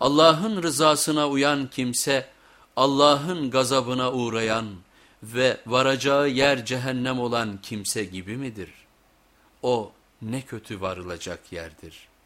Allah'ın rızasına uyan kimse Allah'ın gazabına uğrayan ve varacağı yer cehennem olan kimse gibi midir? O ne kötü varılacak yerdir.''